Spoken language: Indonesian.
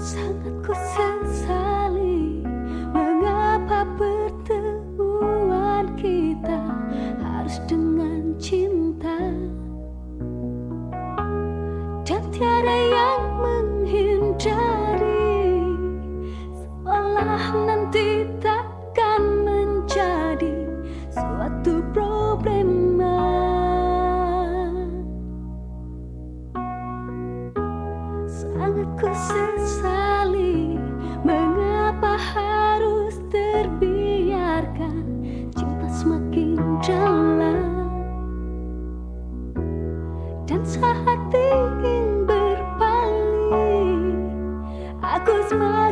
Sangat ku sesali Mengapa pertemuan kita Harus dengan cinta? Dan tiada yang menghindari Seolah nanti takkan menjadi Suatu problema. Sangat ku Dan saat ingin berpaling Aku semakin